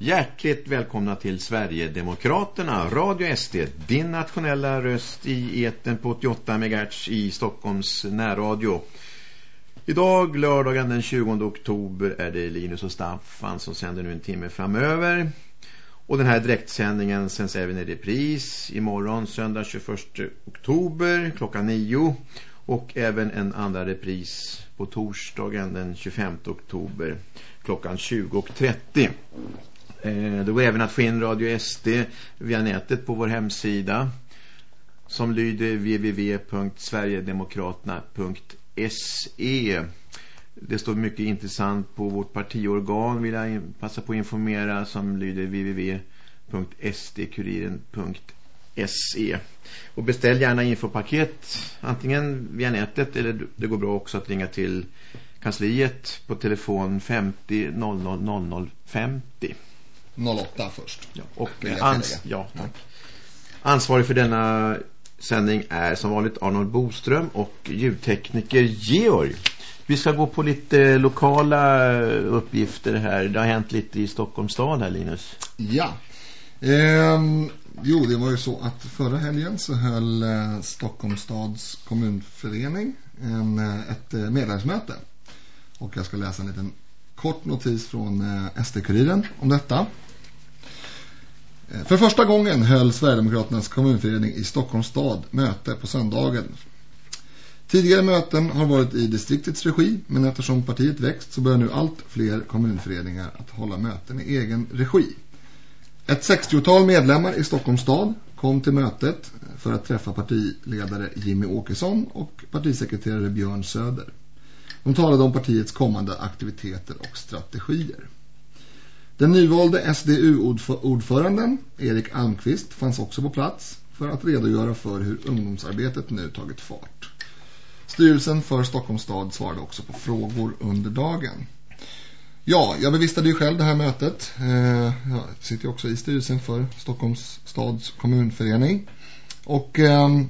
Hjärtligt välkomna till Sverigedemokraterna, Radio SD, din nationella röst i eten på 88 MHz i Stockholms närradio. Idag, lördagen den 20 oktober, är det Linus och Staffan som sänder nu en timme framöver. Och den här direktsändningen sänds även i repris imorgon, söndag 21 oktober, klockan 9. Och även en andra repris på torsdagen den 25 oktober, klockan 20.30. Eh, det går även att få in Radio SD via nätet på vår hemsida som lyder www.sverigedemokraterna.se Det står mycket intressant på vårt partiorgan vill jag passa på att informera som lyder www.sdkuriren.se Och beställ gärna infopaket antingen via nätet eller det går bra också att ringa till kansliet på telefon 50 00 00 50. 08 först. Ja, och ans ja, tack. Ansvarig för denna sändning är som vanligt Arnold Boström och ljudtekniker Georg. Vi ska gå på lite lokala uppgifter här. Det har hänt lite i Stockholms stad här, Linus. Ja. Ehm, jo, det var ju så att förra helgen så höll eh, Stockholms stads kommunförening en, eh, ett eh, medlemsmöte. Och jag ska läsa en liten kort notis från eh, SD-kuriren om detta. För första gången höll Sverigedemokraternas kommunförening i Stockholms stad möte på söndagen. Tidigare möten har varit i distriktets regi men eftersom partiet växt så börjar nu allt fler kommunföreningar att hålla möten i egen regi. Ett 60-tal medlemmar i Stockholms stad kom till mötet för att träffa partiledare Jimmy Åkesson och partisekreterare Björn Söder. De talade om partiets kommande aktiviteter och strategier. Den nyvalde SDU-ordföranden Erik Almqvist fanns också på plats för att redogöra för hur ungdomsarbetet nu tagit fart. Styrelsen för Stockholms stad svarade också på frågor under dagen. Ja, jag bevistade ju själv det här mötet. Eh, jag sitter också i styrelsen för Stockholms stads kommunförening. Och ehm,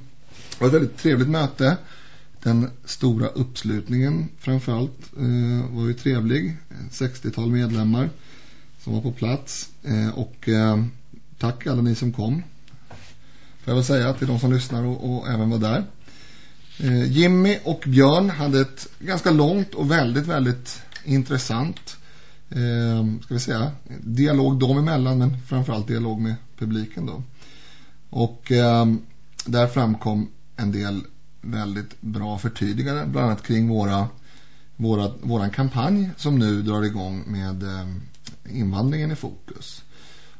det var ett väldigt trevligt möte. Den stora uppslutningen framförallt eh, var ju trevlig. 60-tal medlemmar som var på plats. Eh, och eh, tack alla ni som kom. Får jag väl säga till de som lyssnar och, och även var där. Eh, Jimmy och Björn hade ett ganska långt och väldigt, väldigt intressant eh, ska vi säga, dialog dem emellan men framförallt dialog med publiken då. Och eh, där framkom en del väldigt bra förtydliganden bland annat kring våra, våra, våran kampanj som nu drar igång med eh, invandringen i fokus.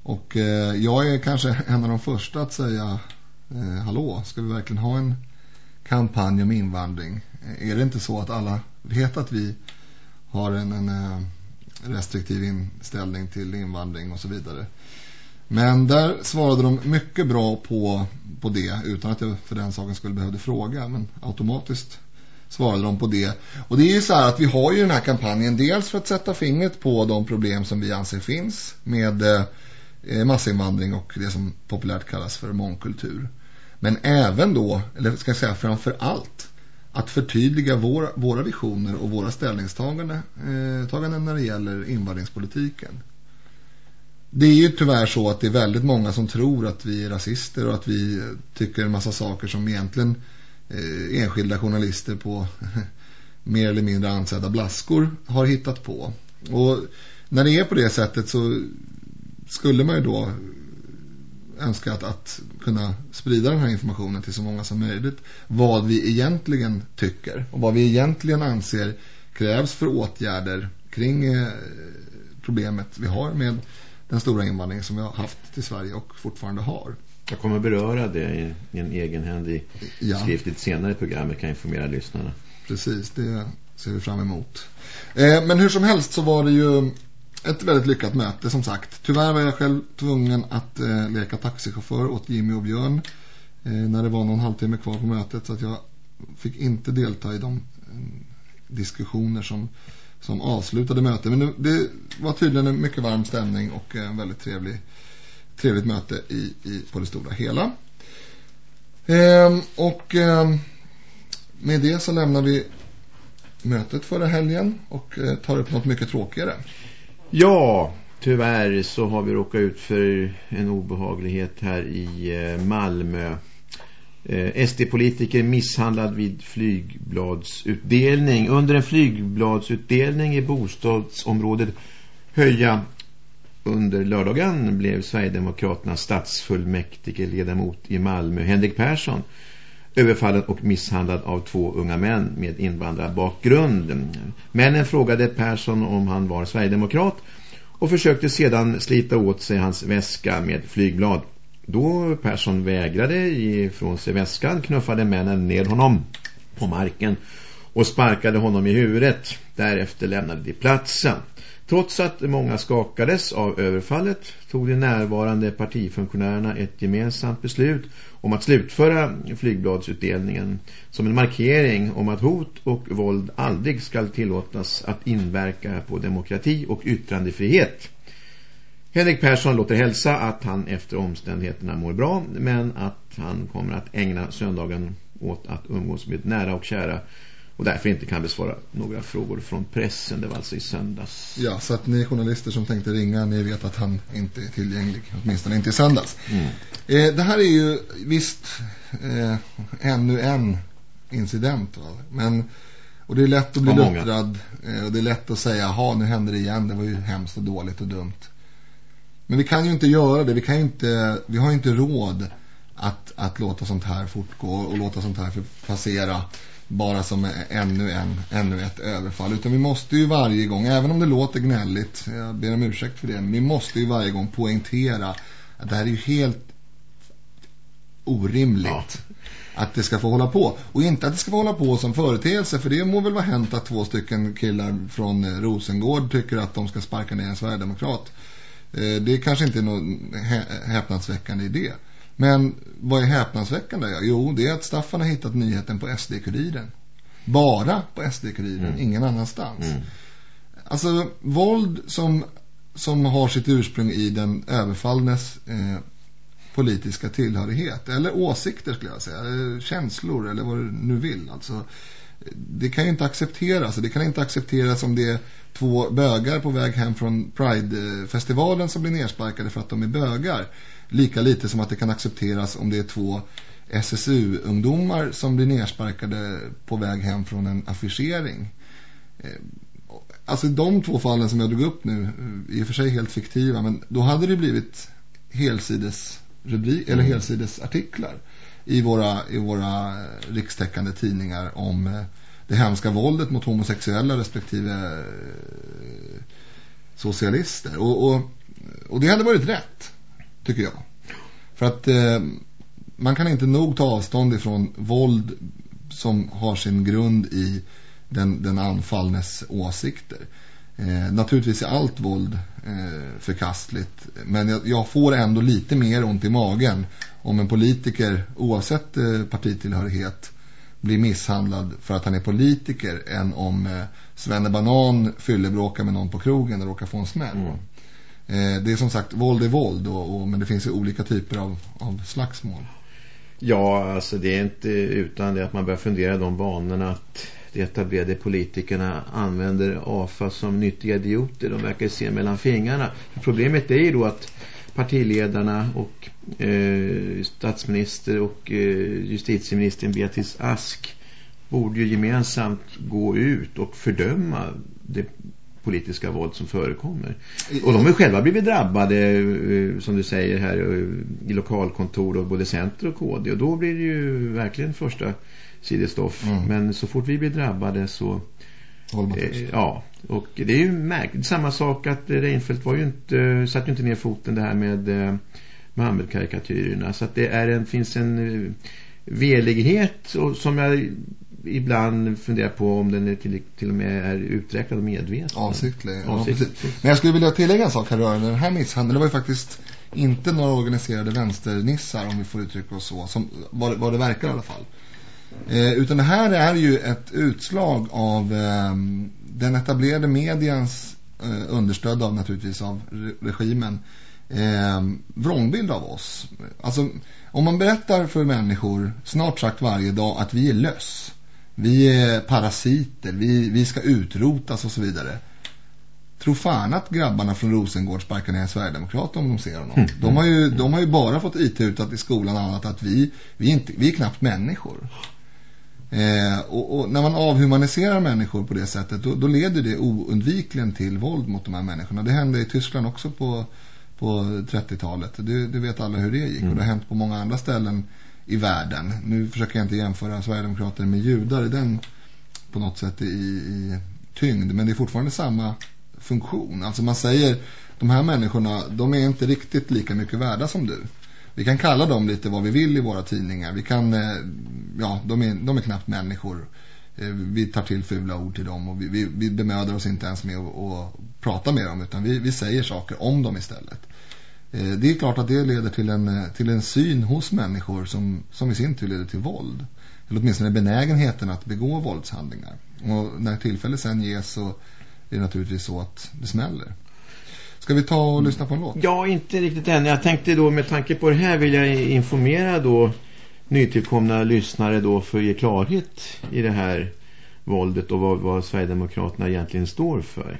Och eh, jag är kanske en av de första att säga eh, hallå, ska vi verkligen ha en kampanj om invandring? Är det inte så att alla vet att vi har en, en eh, restriktiv inställning till invandring och så vidare? Men där svarade de mycket bra på, på det utan att jag för den saken skulle behövde fråga. Men automatiskt svarade de på det. Och det är ju så här att vi har ju den här kampanjen dels för att sätta fingret på de problem som vi anser finns med eh, massinvandring och det som populärt kallas för mångkultur. Men även då, eller ska jag säga framför allt, att förtydliga våra, våra visioner och våra ställningstaganden eh, när det gäller invandringspolitiken. Det är ju tyvärr så att det är väldigt många som tror att vi är rasister och att vi tycker en massa saker som egentligen eh, Eh, enskilda journalister på mer eller mindre ansedda blaskor har hittat på. Och när det är på det sättet så skulle man ju då önska att, att kunna sprida den här informationen till så många som möjligt. Vad vi egentligen tycker och vad vi egentligen anser krävs för åtgärder kring eh, problemet vi har med den stora invandringen som vi har haft till Sverige och fortfarande har. Jag kommer beröra det i, en egenhändig ja. skrift lite senare i programmet kan informera lyssnarna. Precis, det ser vi fram emot. Eh, men hur som helst så var det ju ett väldigt lyckat möte som sagt. Tyvärr var jag själv tvungen att eh, leka taxichaufför åt Jimmy och Björn eh, när det var någon halvtimme kvar på mötet så att jag fick inte delta i de eh, diskussioner som, som avslutade mötet. Men det, det var tydligen en mycket varm stämning och en väldigt trevlig trevligt möte i, i, på det stora hela. Ehm, och ehm, med det så lämnar vi mötet förra helgen och eh, tar upp något mycket tråkigare. Ja, tyvärr så har vi råkat ut för en obehaglighet här i eh, Malmö. Eh, SD-politiker misshandlad vid flygbladsutdelning. Under en flygbladsutdelning i bostadsområdet Höja under lördagen blev Sverigedemokraternas statsfullmäktige ledamot i Malmö, Henrik Persson, överfallen och misshandlad av två unga män med invandrarbakgrund. Männen frågade Persson om han var Sverigedemokrat och försökte sedan slita åt sig hans väska med flygblad. Då Persson vägrade ge ifrån sig väskan knuffade männen ner honom på marken och sparkade honom i huvudet. Därefter lämnade de platsen. Trots att många skakades av överfallet tog de närvarande partifunktionärerna ett gemensamt beslut om att slutföra flygbladsutdelningen som en markering om att hot och våld aldrig ska tillåtas att inverka på demokrati och yttrandefrihet. Henrik Persson låter hälsa att han efter omständigheterna mår bra men att han kommer att ägna söndagen åt att umgås med nära och kära och därför inte kan besvara några frågor från pressen. Det var alltså i söndags. Ja, så att ni journalister som tänkte ringa, ni vet att han inte är tillgänglig, åtminstone inte i söndags. Mm. Eh, det här är ju visst eh, ännu en incident. Va? Men, och det är lätt att bli luttrad eh, och det är lätt att säga, ja nu händer det igen, det var ju hemskt och dåligt och dumt. Men vi kan ju inte göra det, vi, kan inte, vi har ju inte råd att, att låta sånt här fortgå och låta sånt här passera bara som ännu, en, ännu ett överfall. Utan vi måste ju varje gång, även om det låter gnälligt, jag ber om ursäkt för det, men vi måste ju varje gång poängtera att det här är ju helt orimligt. Ja. Att det ska få hålla på. Och inte att det ska få hålla på som företeelse. För det må väl vara hänt att två stycken killar från Rosengård tycker att de ska sparka ner en Sverigedemokrat. Eh, det kanske inte är någon häpnadsväckande idé. Men vad är häpnadsväckande? Jo, det är att Staffan har hittat nyheten på SD-kuriren. Bara på SD-kuriren, mm. ingen annanstans. Mm. Alltså, våld som, som har sitt ursprung i den överfallnes eh, politiska tillhörighet. Eller åsikter skulle jag säga. Känslor eller vad du nu vill. Alltså, det kan ju inte accepteras. Det kan inte accepteras om det är två bögar på väg hem från Pride-festivalen som blir nersparkade för att de är bögar. Lika lite som att det kan accepteras om det är två SSU-ungdomar som blir nersparkade på väg hem från en affischering. Eh, alltså de två fallen som jag drog upp nu, är i och för sig helt fiktiva, men då hade det blivit helsides rubrik, eller mm. helsides artiklar i våra, i våra rikstäckande tidningar om eh, det hemska våldet mot homosexuella respektive eh, socialister. Och, och, och det hade varit rätt tycker jag. För att eh, man kan inte nog ta avstånd ifrån våld som har sin grund i den, den anfallnes åsikter. Eh, naturligtvis är allt våld eh, förkastligt. Men jag, jag, får ändå lite mer ont i magen om en politiker, oavsett eh, partitillhörighet, blir misshandlad för att han är politiker än om eh, Svenne Banan fyllebråkar med någon på krogen och råkar få en smäll. Mm. Eh, det är som sagt, våld är våld och, och, men det finns ju olika typer av, av slagsmål. Ja, alltså det är inte utan det att man börjar fundera de banorna att de etablerade politikerna använder AFA som nyttiga idioter. De verkar se mellan fingrarna. Problemet är ju då att partiledarna och eh, statsminister och eh, justitieministern Beatrice Ask borde ju gemensamt gå ut och fördöma det politiska våld som förekommer. Och de har själva blivit drabbade, eh, som du säger här, eh, i lokalkontor och både Center och KD. Och då blir det ju verkligen första sidestoff. Mm. Men så fort vi blir drabbade så... Eh, ja, och det är ju märkligt. Samma sak att Reinfeldt var ju inte, satt ju inte ner foten det här med eh, Mohammed-karikatyrerna. Så att det är en, finns en eh, velighet och, som jag ibland funderar på om den är till, till och med är uträknad och medveten. Avsiktlig. Ja, Men jag skulle vilja tillägga en sak här rörande den här misshandeln. Det var ju faktiskt inte några organiserade vänsternissar om vi får uttrycka oss så. Som, vad, vad det verkar i alla fall. Eh, utan det här är ju ett utslag av eh, den etablerade medians eh, understöd av naturligtvis av regimen eh, vrångbild av oss. Alltså om man berättar för människor snart sagt varje dag att vi är löss vi är parasiter, vi, vi ska utrotas och så vidare. Tro fan att grabbarna från Rosengård sparkar ner Sverigedemokrat om de ser honom. Mm. De, har ju, de har ju bara fått IT-utat i skolan annat att vi, vi, inte, vi är knappt människor. Eh, och, och, när man avhumaniserar människor på det sättet då, då, leder det oundvikligen till våld mot de här människorna. Det hände i Tyskland också på, på 30-talet. Du, du vet alla hur det gick mm. och det har hänt på många andra ställen i världen. Nu försöker jag inte jämföra Sverigedemokrater med judar i den på något sätt i, i tyngd men det är fortfarande samma funktion. Alltså man säger de här människorna de är inte riktigt lika mycket värda som du. Vi kan kalla dem lite vad vi vill i våra tidningar. Vi kan, eh, ja, de är, de är knappt människor. Eh, vi tar till fula ord till dem och vi, vi, vi bemödar oss inte ens med att, att prata med dem utan vi, vi säger saker om dem istället. Eh, det är klart att det leder till en, eh, till en syn hos människor som, som i sin tur leder till våld. Eller åtminstone benägenheten att begå våldshandlingar. Och när tillfälle sen ges så är det naturligtvis så att det smäller. Ska vi ta och lyssna på en låt? Ja, inte riktigt än. Jag tänkte då med tanke på det här vill jag informera då nytillkomna lyssnare då för att ge klarhet i det här våldet och vad, vad Sverigedemokraterna egentligen står för.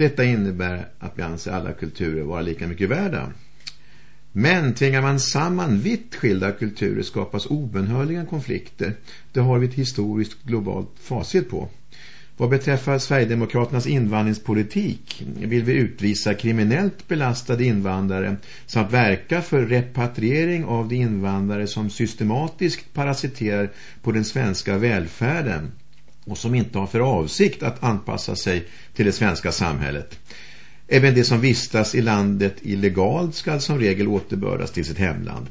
Detta innebär att vi anser alla kulturer vara lika mycket värda. Men tvingar man samman vitt skilda kulturer skapas obenhörliga konflikter. Det har vi ett historiskt globalt facit på. Vad beträffar Sverigedemokraternas invandringspolitik vill vi utvisa kriminellt belastade invandrare samt verka för repatriering av de invandrare som systematiskt parasiterar på den svenska välfärden och som inte har för avsikt att anpassa sig till det svenska samhället. Även de som vistas i landet illegalt ska som regel återbördas till sitt hemland.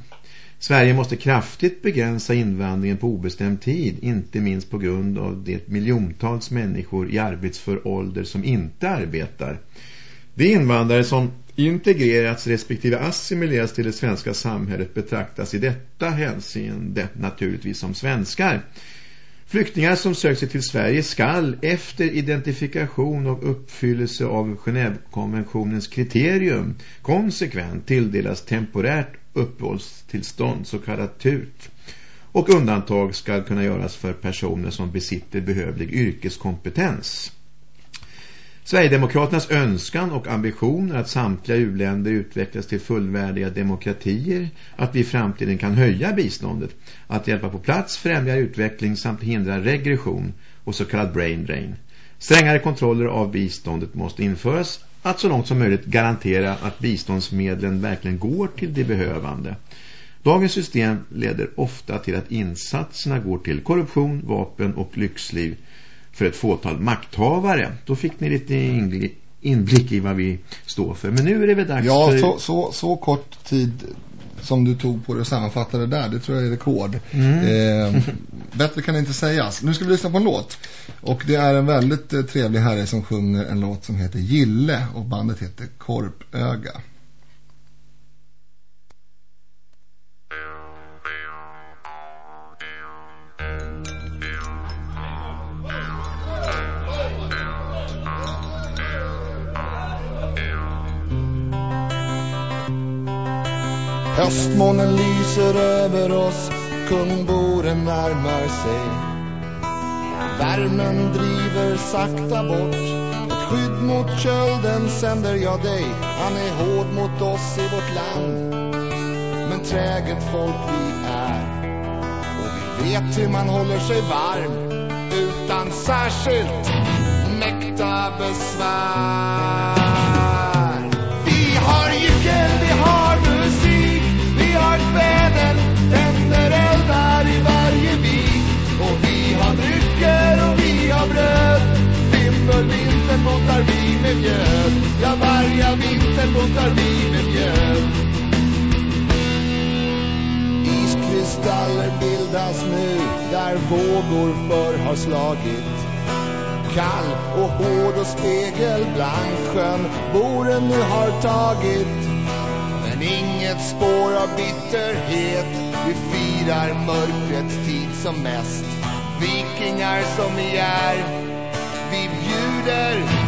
Sverige måste kraftigt begränsa invandringen på obestämd tid, inte minst på grund av det miljontals människor i arbetsför ålder som inte arbetar. De invandrare som integrerats respektive assimilerats till det svenska samhället betraktas i detta hänseende naturligtvis som svenskar. Flyktingar som söker sig till Sverige skall efter identifikation och uppfyllelse av Genèvekonventionens kriterium konsekvent tilldelas temporärt uppehållstillstånd, så kallat TUT. Och undantag ska kunna göras för personer som besitter behövlig yrkeskompetens. Sverigedemokraternas önskan och ambition är att samtliga uländer utvecklas till fullvärdiga demokratier, att vi i framtiden kan höja biståndet, att hjälpa på plats, främja utveckling samt hindra regression och så kallad brain drain. Strängare kontroller av biståndet måste införas, att så långt som möjligt garantera att biståndsmedlen verkligen går till de behövande. Dagens system leder ofta till att insatserna går till korruption, vapen och lyxliv för ett fåtal makthavare. Då fick ni lite inblick i vad vi står för. Men nu är det väl dags ja, för... så, så, så kort tid som du tog på det och sammanfattade där, det tror jag är rekord. Mm. Eh, bättre kan det inte sägas. Nu ska vi lyssna på en låt. Och det är en väldigt eh, trevlig herre som sjunger en låt som heter Gille och bandet heter Korpöga. Höstmånen lyser över oss, kungboren närmar sig. Värmen driver sakta bort, ett skydd mot kölden sänder jag dig. Han är hård mot oss i vårt land, men träget folk vi är. Och vi vet hur man håller sig varm, utan särskilt mäkta besvär. Med mjöl Ja, varje vinter botar vi med mjöl. Iskristaller bildas nu där vågor förr har slagit kall och hård och spegelblank sjön boren nu har tagit. Men inget spår av bitterhet, vi firar mörkrets tid som mest. Vikingar som vi är, vi bjuder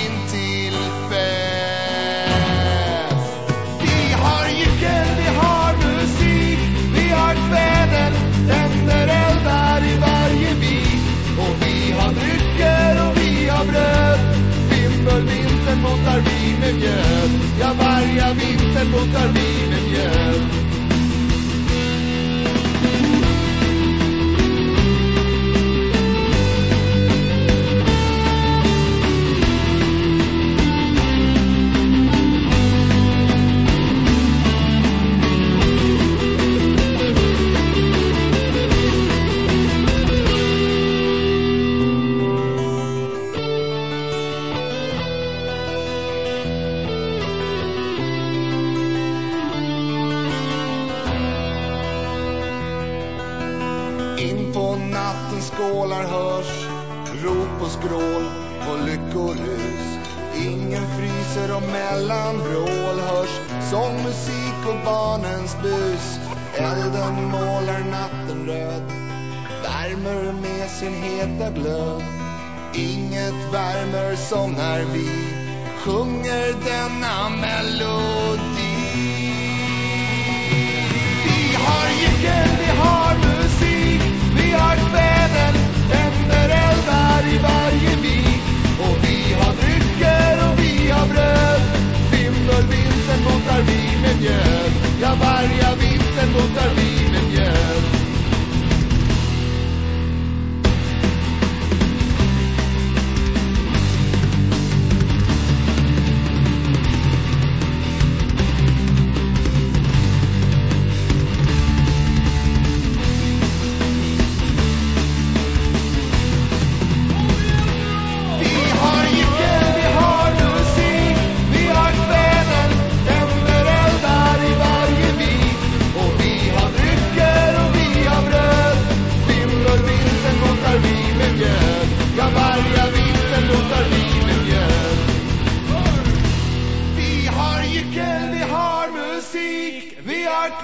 intill fest. Vi har jycken, vi har musik, vi har kväden, tänder eldar i varje vik. Och vi har drycker och vi har bröd. Fimbulvintern botar vi med mjöd. Ja, varje vinter botar vi med mjöd. Och lyckorus. Ingen fryser och mellan hörs hörs sångmusik och barnens bus. Elden målar natten röd, värmer med sin heta glöd. Inget värmer som när vi sjunger denna melodi. Vi har jycken, vi har mjöd. Ja, varje vinter botar vi med mjöd.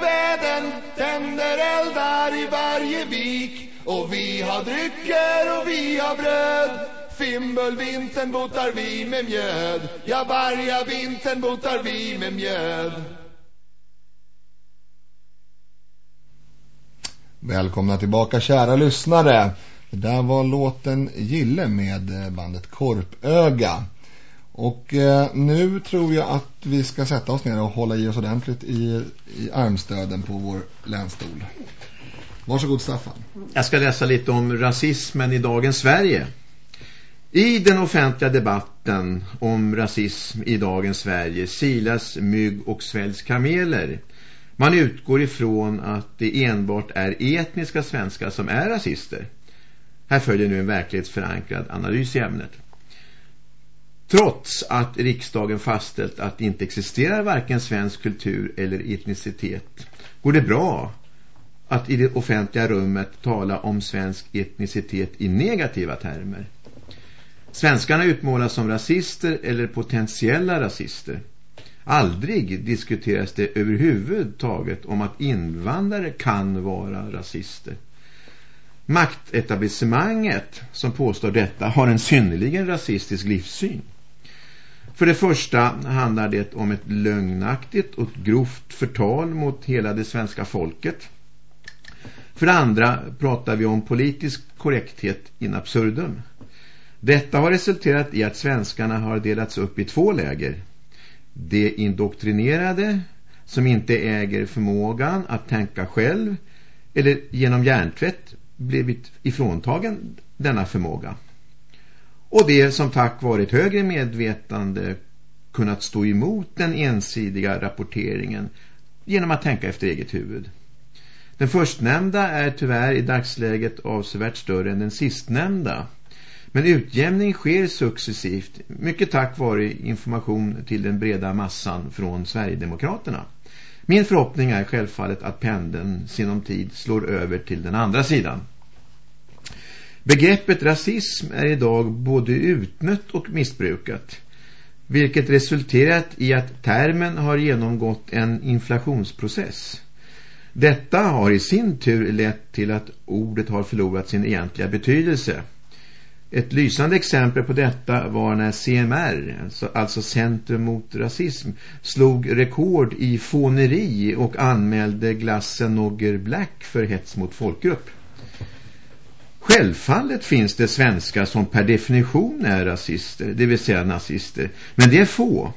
Vi kväden, tänder eldar i varje vik. Och vi har drycker och vi har bröd. Fimbulvintern botar vi med mjöd. Ja, varje vintern botar vi med mjöd. Välkomna tillbaka kära lyssnare. Det där var låten Gille med eh, bandet Korpöga. Och eh, nu tror jag att vi ska sätta oss ner och hålla i oss ordentligt i, i armstöden på vår länstol. Varsågod Staffan. Jag ska läsa lite om rasismen i dagens Sverige. I den offentliga debatten om rasism i dagens Sverige silas mygg och sväljs kameler. Man utgår ifrån att det enbart är etniska svenskar som är rasister. Här följer nu en verklighetsförankrad analys i ämnet. Trots att riksdagen fastställt att det inte existerar varken svensk kultur eller etnicitet går det bra att i det offentliga rummet tala om svensk etnicitet i negativa termer. Svenskarna utmålas som rasister eller potentiella rasister. Aldrig diskuteras det överhuvudtaget om att invandrare kan vara rasister. Maktetablissemanget som påstår detta har en synnerligen rasistisk livssyn. För det första handlar det om ett lögnaktigt och grovt förtal mot hela det svenska folket. För det andra pratar vi om politisk korrekthet in absurdum. Detta har resulterat i att svenskarna har delats upp i två läger. De indoktrinerade som inte äger förmågan att tänka själv eller genom hjärntvätt blivit ifråntagen denna förmåga. Och det som tack vare ett högre medvetande kunnat stå emot den ensidiga rapporteringen genom att tänka efter eget huvud. Den förstnämnda är tyvärr i dagsläget avsevärt större än den sistnämnda. Men utjämning sker successivt, mycket tack vare information till den breda massan från Sverigedemokraterna. Min förhoppning är självfallet att pendeln sinom tid slår över till den andra sidan. Begreppet rasism är idag både utnött och missbrukat, vilket resulterat i att termen har genomgått en inflationsprocess. Detta har i sin tur lett till att ordet har förlorat sin egentliga betydelse. Ett lysande exempel på detta var när CMR, alltså, alltså Centrum mot rasism, slog rekord i fåneri och anmälde glassen Nogger Black för hets mot folkgrupp. Självfallet finns det svenskar som per definition är rasister, det vill säga nazister. Men det är få.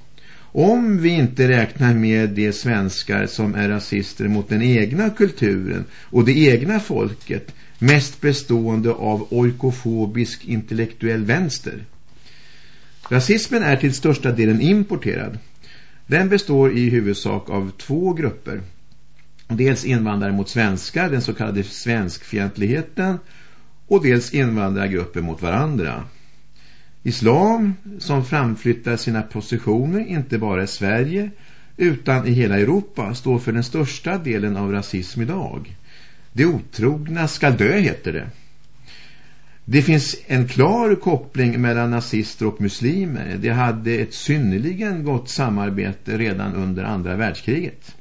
Om vi inte räknar med de svenskar som är rasister mot den egna kulturen och det egna folket, mest bestående av oikofobisk intellektuell vänster. Rasismen är till största delen importerad. Den består i huvudsak av två grupper. Dels invandrare mot svenskar, den så kallade svenskfientligheten, och dels invandrargrupper mot varandra. Islam som framflyttar sina positioner inte bara i Sverige utan i hela Europa står för den största delen av rasism idag. Det otrogna ska dö heter det. Det finns en klar koppling mellan nazister och muslimer. De hade ett synnerligen gott samarbete redan under andra världskriget.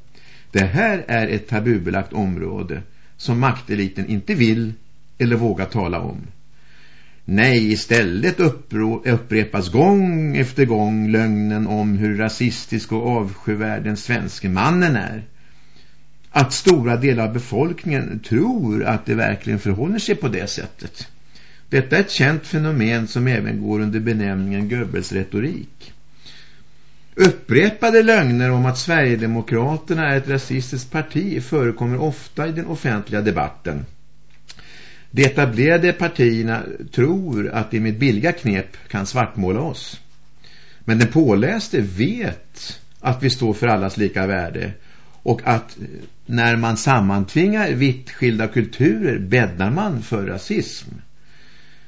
Det här är ett tabubelagt område som makteliten inte vill eller våga tala om. Nej, istället upprepas gång efter gång lögnen om hur rasistisk och avskyvärd den svenske mannen är. Att stora delar av befolkningen tror att det verkligen förhåller sig på det sättet. Detta är ett känt fenomen som även går under benämningen Goebbels retorik. Upprepade lögner om att Sverigedemokraterna är ett rasistiskt parti förekommer ofta i den offentliga debatten. De etablerade partierna tror att de med billiga knep kan svartmåla oss. Men den påläste vet att vi står för allas lika värde och att när man sammantvingar vitt skilda kulturer bäddar man för rasism.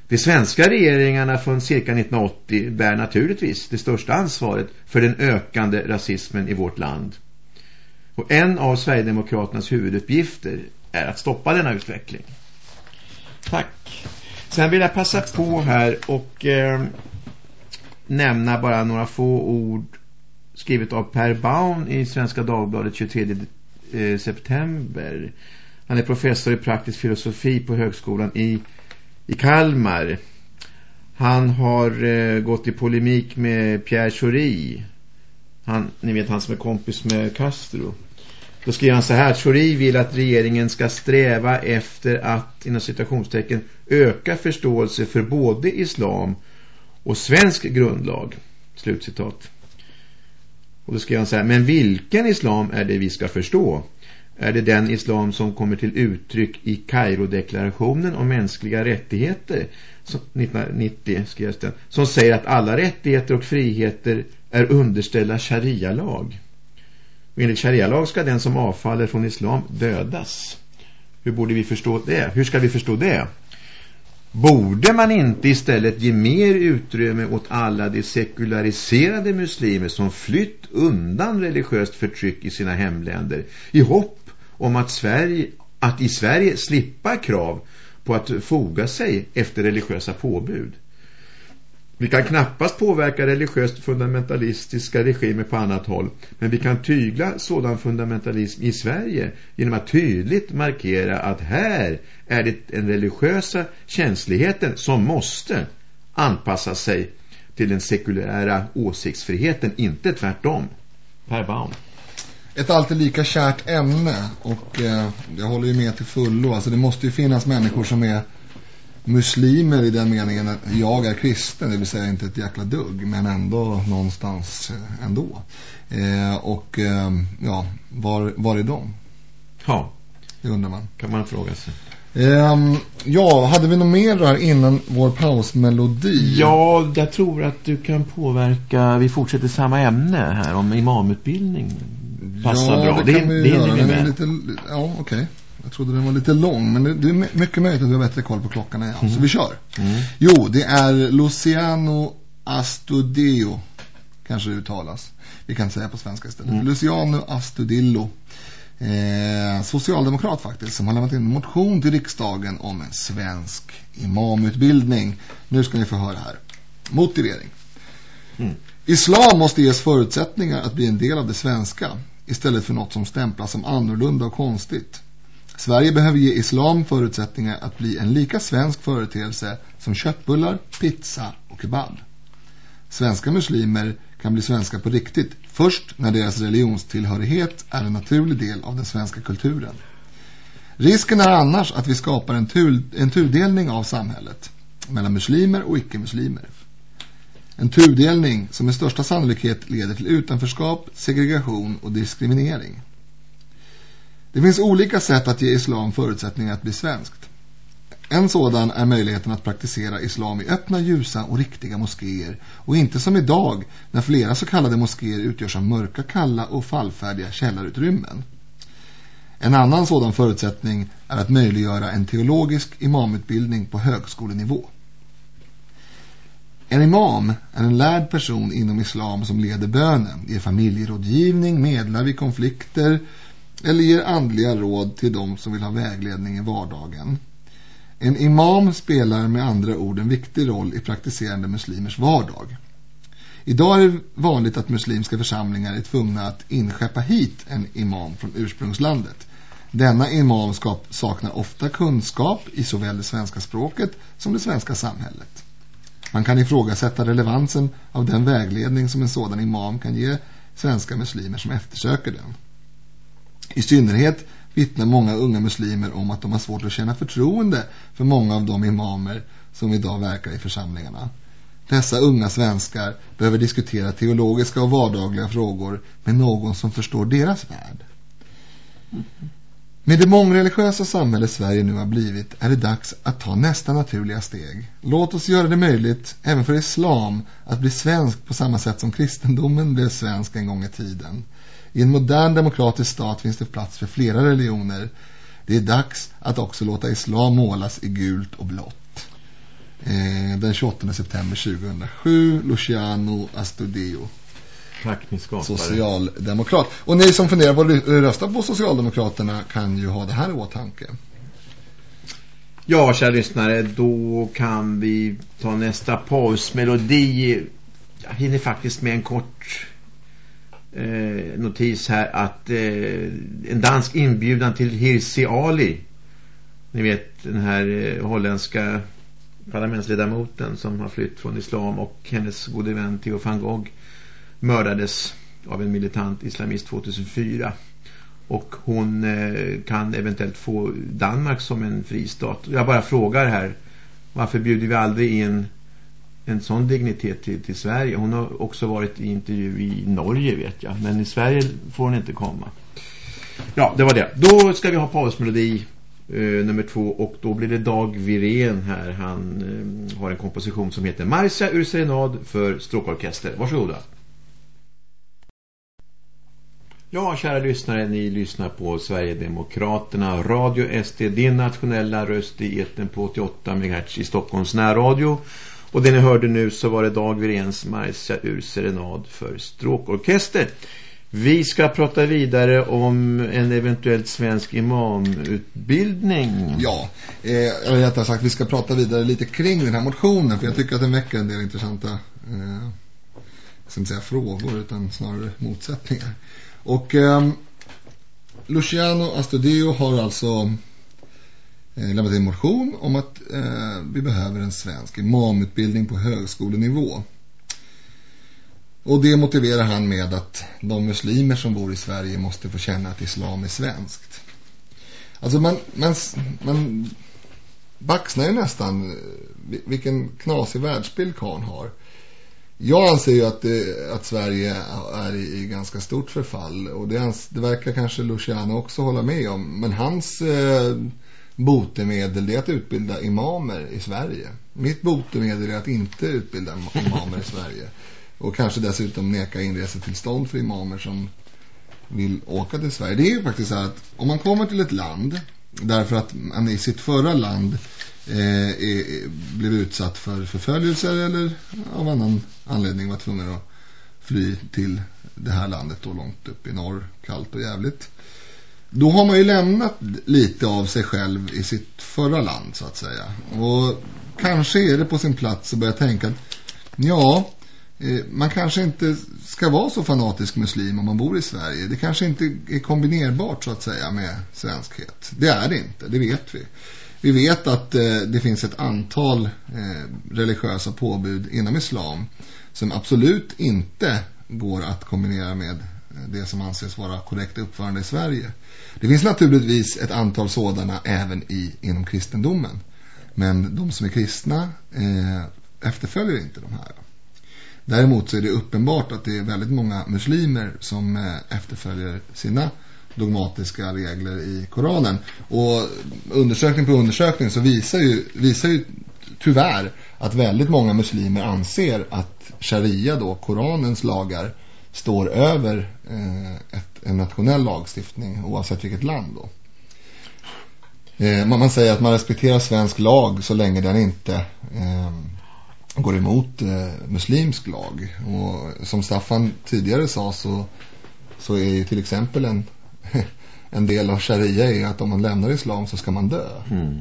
De svenska regeringarna från cirka 1980 bär naturligtvis det största ansvaret för den ökande rasismen i vårt land. Och en av Sverigedemokraternas huvuduppgifter är att stoppa denna utveckling. Tack. Sen vill jag passa på här och eh, nämna bara några få ord skrivet av Per Baun i Svenska Dagbladet 23 eh, september. Han är professor i praktisk filosofi på högskolan i, i Kalmar. Han har eh, gått i polemik med Pierre Schori. Han, ni vet han som är kompis med Castro. Då skriver han så här, Schori vill att regeringen ska sträva efter att, inom citationstecken, öka förståelse för både islam och svensk grundlag. Slutcitat. Och då skriver han så här, men vilken islam är det vi ska förstå? Är det den islam som kommer till uttryck i Kairodeklarationen om mänskliga rättigheter 1990 skrevs den, som säger att alla rättigheter och friheter är underställda sharia-lag? Och enligt sharia-lag ska den som avfaller från islam dödas. Hur borde vi förstå det? Hur ska vi förstå det? Borde man inte istället ge mer utrymme åt alla de sekulariserade muslimer som flytt undan religiöst förtryck i sina hemländer i hopp om att, Sverige, att i Sverige slippa krav på att foga sig efter religiösa påbud? Vi kan knappast påverka religiöst fundamentalistiska regimer på annat håll, men vi kan tygla sådan fundamentalism i Sverige genom att tydligt markera att här är det den religiösa känsligheten som måste anpassa sig till den sekulära åsiktsfriheten, inte tvärtom. Per Baum. Ett alltid lika kärt ämne och eh, jag håller ju med till fullo. Alltså det måste ju finnas människor som är muslimer i den meningen att jag är kristen, det vill säga inte ett jäkla dugg, men ändå någonstans eh, ändå. Eh, och eh, ja, var, var är de? Ja, det undrar man. Kan man fråga sig. Um, ja, hade vi något mer där innan vår pausmelodi? Ja, jag tror att du kan påverka, vi fortsätter samma ämne här om imamutbildning. Passar ja, bra. det kan det, vi det göra. Vi med. Lite, ja, okej. Okay. Jag trodde den var lite lång, men det, är mycket möjligt att du har bättre koll på klockan än jag. Mm. Så vi kör. Mm. Jo, det är Luciano Astudillo, kanske det uttalas. Vi kan säga på svenska istället. Mm. Luciano Astudillo eh, socialdemokrat faktiskt som har lämnat in en motion till riksdagen om en svensk imamutbildning. Nu ska ni få höra här. Motivering. Mm. Islam måste ges förutsättningar att bli en del av det svenska istället för något som stämplas som annorlunda och konstigt. Sverige behöver ge islam förutsättningar att bli en lika svensk företeelse som köttbullar, pizza och kebab. Svenska muslimer kan bli svenska på riktigt först när deras religionstillhörighet är en naturlig del av den svenska kulturen. Risken är annars att vi skapar en, tul en tudelning av samhället mellan muslimer och icke-muslimer. En tudelning som med största sannolikhet leder till utanförskap, segregation och diskriminering. Det finns olika sätt att ge islam förutsättningar att bli svenskt. En sådan är möjligheten att praktisera islam i öppna, ljusa och riktiga moskéer och inte som idag när flera så kallade moskéer utgörs av mörka, kalla och fallfärdiga källarutrymmen. En annan sådan förutsättning är att möjliggöra en teologisk imamutbildning på högskolenivå. En imam är en lärd person inom islam som leder bönen, ger familjerådgivning, medlar vid konflikter eller ger andliga råd till de som vill ha vägledning i vardagen. En imam spelar med andra ord en viktig roll i praktiserande muslimers vardag. Idag är det vanligt att muslimska församlingar är tvungna att inskeppa hit en imam från ursprungslandet. Denna imamskap saknar ofta kunskap i såväl det svenska språket som det svenska samhället. Man kan ifrågasätta relevansen av den vägledning som en sådan imam kan ge svenska muslimer som eftersöker den. I synnerhet vittnar många unga muslimer om att de har svårt att känna förtroende för många av de imamer som idag verkar i församlingarna. Dessa unga svenskar behöver diskutera teologiska och vardagliga frågor med någon som förstår deras värld. Med det mångreligiösa samhälle Sverige nu har blivit är det dags att ta nästa naturliga steg. Låt oss göra det möjligt även för islam att bli svensk på samma sätt som kristendomen blev svensk en gång i tiden. I en modern demokratisk stat finns det plats för flera religioner. Det är dags att också låta islam målas i gult och blått. Eh, den 28 september 2007, Luciano Astudillo. Tack min skapare. Socialdemokrat. Och ni som funderar på att rösta på Socialdemokraterna kan ju ha det här i åtanke. Ja, kära lyssnare, då kan vi ta nästa pausmelodi. Jag hinner faktiskt med en kort eh, notis här att eh, en dansk inbjudan till Hirsi Ali ni vet den här eh, holländska parlamentsledamoten som har flytt från islam och hennes gode vän Theo van Gogh mördades av en militant islamist 2004 och hon eh, kan eventuellt få Danmark som en fristat. Jag bara frågar här varför bjuder vi aldrig in en sån dignitet till, till Sverige. Hon har också varit i intervju i Norge vet jag. Men i Sverige får hon inte komma. Ja, det var det. Då ska vi ha pausmelodi eh, nummer två. Och då blir det Dag Virén här. Han eh, har en komposition som heter Marcia ur serenad för stråkorkester. Varsågoda. Ja, kära lyssnare, ni lyssnar på Sverigedemokraterna, Radio SD, din nationella röst i eten på 88 MHz i Stockholms närradio. Och det ni hörde nu så var det Dag Virens Marsa ur serenad för stråkorkester. Vi ska prata vidare om en eventuellt svensk imamutbildning. Ja, eh, eller rättare sagt vi ska prata vidare lite kring den här motionen för jag tycker att den väcker en del intressanta eh, jag inte säga frågor utan snarare motsättningar. Och eh, Luciano Astudillo har alltså Eh, lämnat en motion om att eh, vi behöver en svensk imamutbildning på högskolenivå. Och det motiverar han med att de muslimer som bor i Sverige måste få känna att islam är svenskt. Alltså man, man, man baxnar ju nästan eh, vilken knasig världsbild Kahn har. Jag anser ju att, det, att Sverige är i, i, ganska stort förfall och det, det verkar kanske Luciano också hålla med om. Men hans eh, botemedel är att utbilda imamer i Sverige. Mitt botemedel är att inte utbilda imamer i Sverige. Och kanske dessutom neka inresetillstånd för imamer som vill åka till Sverige. Det är ju faktiskt så att om man kommer till ett land därför att man i sitt förra land eh, är, blev utsatt för förföljelser eller av annan anledning var tvungen att fly till det här landet då långt upp i norr, kallt och jävligt då har man ju lämnat lite av sig själv i sitt förra land så att säga. Och kanske är det på sin plats att börja tänka att ja, eh, man kanske inte ska vara så fanatisk muslim om man bor i Sverige. Det kanske inte är kombinerbart så att säga med svenskhet. Det är det inte, det vet vi. Vi vet att eh, det finns ett antal eh, religiösa påbud inom islam som absolut inte går att kombinera med Eh, det som anses vara korrekt uppförande i Sverige. Det finns naturligtvis ett antal sådana även i, inom kristendomen. Men de som är kristna eh, efterföljer inte de här. Däremot så är det uppenbart att det är väldigt många muslimer som eh, efterföljer sina dogmatiska regler i Koranen. Och undersökning på undersökning så visar ju, visar ju tyvärr att väldigt många muslimer anser att sharia då, Koranens lagar, står över eh, ett, en nationell lagstiftning oavsett vilket land då. Eh, man, man, säger att man respekterar svensk lag så länge den inte eh, går emot eh, muslimsk lag. Och som Staffan tidigare sa så, så är ju till exempel en, en del av sharia är att om man lämnar islam så ska man dö. Mm.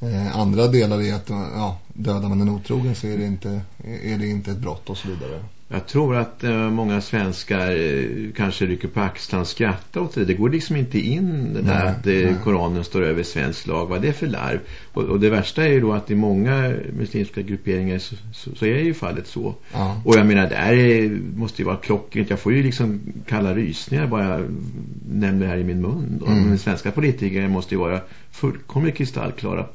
Eh, andra delar är att ja, dödar man en otrogen så är det, inte, är det inte ett brott och så vidare. Jag tror att eh, många svenskar eh, kanske rycker på axlarna och skrattar åt det. Det går liksom inte in det där nej, att eh, Koranen står över svensk lag. Vad är det för larv? Och, och, det värsta är ju då att i många muslimska grupperingar så, så, så är ju fallet så. Ja. Och jag menar, det här måste ju vara klockrent. Jag får ju liksom kalla rysningar bara jag nämner det här i min mun. Mm. Men svenska politiker måste ju vara fullkomligt kristallklara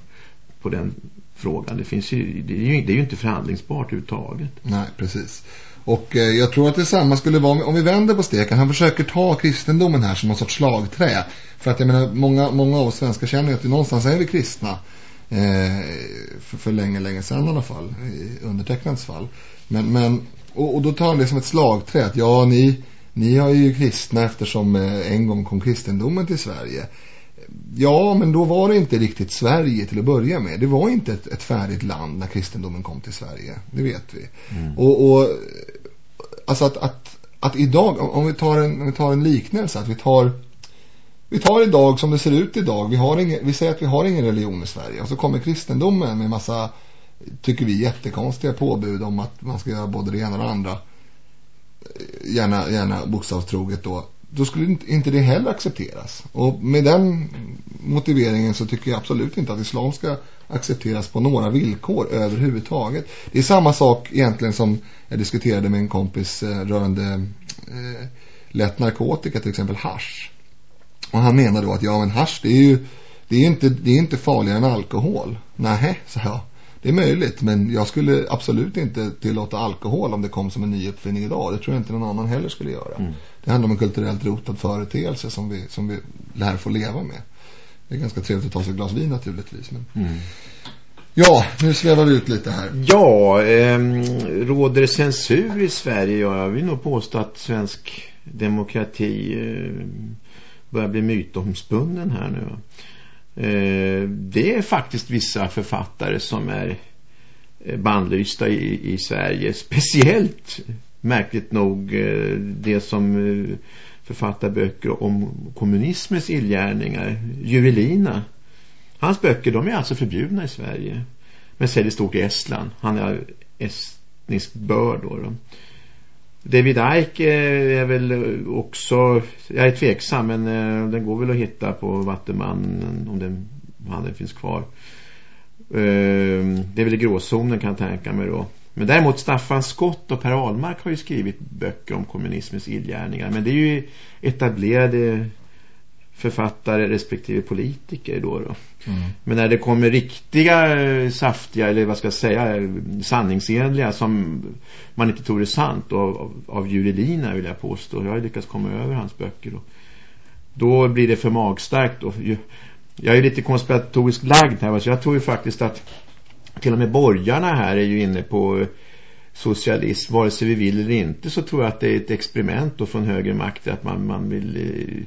på den frågan. Det, finns ju, det, är ju, det är ju inte förhandlingsbart överhuvudtaget. Nej, precis. Och eh, jag tror att detsamma skulle vara om vi vänder på steken. Han försöker ta kristendomen här som en sorts slagträ. För att jag menar, många, många av oss svenskar känner att någonstans är vi kristna. Eh, för, för länge, länge sedan i alla fall. I undertecknads fall. Men, men, och, och då tar han det som ett slagträ. Att ja, ni, ni har ju kristna eftersom eh, en gång kom kristendomen till Sverige. Ja, men då var det inte riktigt Sverige till att börja med. Det var inte ett, ett färdigt land när kristendomen kom till Sverige. Det vet vi. Mm. Och, och, alltså att, att, att idag, om vi tar en, om vi tar en liknelse, att vi tar vi tar idag som det ser ut idag. Vi, har ingen, vi säger att vi har ingen religion i Sverige. Och så kommer kristendomen med massa, tycker vi, jättekonstiga påbud om att man ska göra både det ena och det andra. Gärna, gärna bokstavstroget då då skulle inte det heller accepteras. Och med den motiveringen så tycker jag absolut inte att islam ska accepteras på några villkor överhuvudtaget. Det är samma sak egentligen som jag diskuterade med en kompis eh, rörande eh, lätt narkotika, till exempel hash. Och han menar då att ja men hash det är ju det är inte, det är inte farligare än alkohol. Nej, så jag. Det är möjligt, men jag skulle absolut inte tillåta alkohol om det kom som en ny uppfinning idag. Det tror jag inte någon annan heller skulle göra. Mm. Det handlar om en kulturellt rotad företeelse som vi, som vi lär få leva med. Det är ganska trevligt att ta sig ett glas vin naturligtvis. Men... Mm. Ja, nu svävar vi ut lite här. Ja, eh, råder det censur i Sverige? Ja, jag vill nog påstå att svensk demokrati eh, börjar bli mytomspunnen här nu. Eh, det är faktiskt vissa författare som är eh, bandlysta i, i Sverige. Speciellt märkligt nog eh, det som författar böcker om kommunismens illgärningar. Juvelina. Hans böcker de är alltså förbjudna i Sverige. Men säljer stort i Estland. Han är estnisk börd då. då. David Ike eh, är väl eh, också, jag är tveksam men eh, den går väl att hitta på Vattenmannen om den handen finns kvar. Ehm, det är väl i gråzonen kan jag tänka mig då. Men däremot Staffan Skott och Per Ahlmark har ju skrivit böcker om kommunismens illgärningar. Men det är ju etablerade författare respektive politiker då. då. Mm. Men när det kommer riktiga eh, saftiga eller vad ska jag säga sanningsenliga som man inte tror är sant och av, av Juridina vill jag påstå. Jag har lyckats komma över hans böcker då. Då blir det för magstarkt då. Jag är lite konspiratoriskt lagd här så jag tror ju faktiskt att till och med borgarna här är ju inne på socialism, vare sig vi vill eller inte så tror jag att det är ett experiment då från högre makt att man, man vill eh,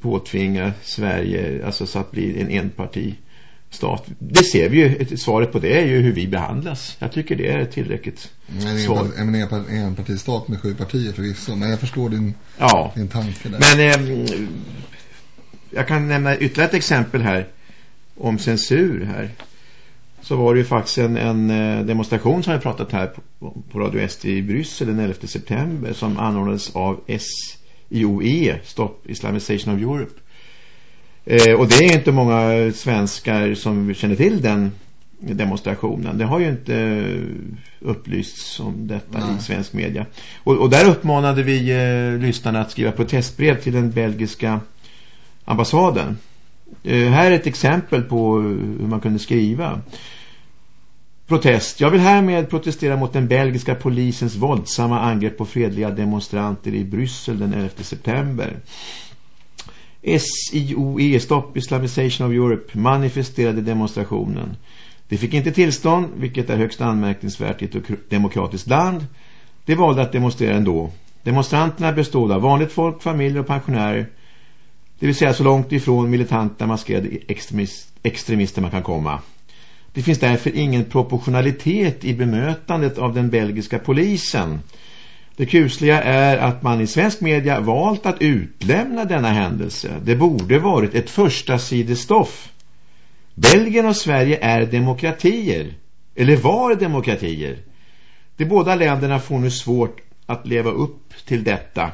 påtvinga Sverige alltså så att bli en enpartistat. Det ser vi ju, svaret på det är ju hur vi behandlas. Jag tycker det är tillräckligt men svar. En, en enpartistat med sju partier förvisso, men jag förstår din, ja. din tanke där. Men eh, jag kan nämna ytterligare ett exempel här om censur här. Så var det ju faktiskt en, en eh, demonstration som jag pratat här på, på Radio SD i Bryssel den 11 september som anordnades av SIOE, Stop Islamization of Europe. Eh, och det är inte många svenskar som känner till den demonstrationen. Det har ju inte upplysts om detta Nej. i svensk media. Och, och där uppmanade vi eh, lyssnarna att skriva protestbrev till den belgiska ambassaden. Eh, här är ett exempel på hur man kunde skriva. Protest. Jag vill härmed protestera mot den belgiska polisens våldsamma angrepp på fredliga demonstranter i Bryssel den 11 september. SIOE, Stop Islamization of Europe, manifesterade demonstrationen. De fick inte tillstånd, vilket är högst anmärkningsvärt i ett demokratiskt land. De valde att demonstrera ändå. Demonstranterna bestod av vanligt folk, familjer och pensionärer. Det vill säga så långt ifrån militanta maskerade extremist, extremister man kan komma. Det finns därför ingen proportionalitet i bemötandet av den belgiska polisen. Det kusliga är att man i svensk media valt att utlämna denna händelse. Det borde varit ett första sidestoff. Belgien och Sverige är demokratier. Eller var demokratier. De båda länderna får nu svårt att leva upp till detta.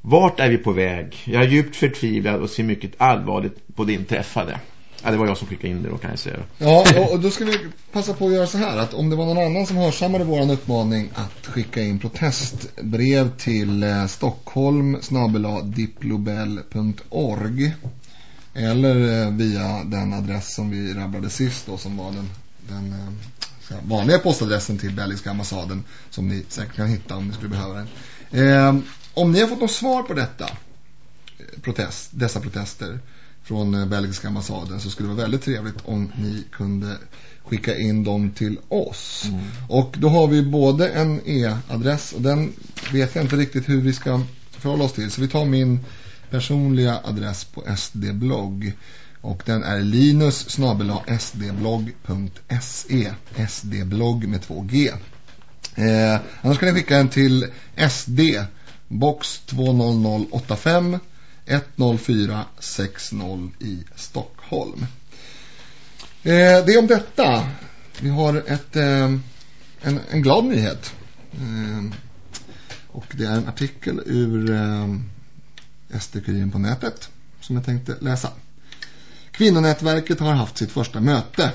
Vart är vi på väg? Jag är djupt förtvivlad och ser mycket allvarligt på det inträffade. Ja, det var jag som skickade in det då kan jag säga. Ja, och då ska vi passa på att göra så här att om det var någon annan som hörsammade vår uppmaning att skicka in protestbrev till eh, Stockholm diplobel.org eller eh, via den adress som vi rabblade sist då som var den, den eh, vanliga postadressen till belgiska ambassaden som ni säkert kan hitta om ni skulle behöva den. Eh, om ni har fått något svar på detta eh, protest, dessa protester från eh, belgiska ambassaden så skulle det vara väldigt trevligt om ni kunde skicka in dem till oss. Mm. Och då har vi både en e-adress och den vet jag inte riktigt hur vi ska förhålla oss till. Så vi tar min personliga adress på SD-blogg och den är linus sdblogg.se sdblogg med två g eh, annars kan ni skicka en till SD box 20085 10460 i Stockholm. Eh, det är om detta. Vi har ett, eh, en, en glad nyhet. Eh, och det är en artikel ur eh, SD-kuriren på nätet som jag tänkte läsa. Kvinnonätverket har haft sitt första möte.